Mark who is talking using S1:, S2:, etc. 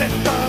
S1: set the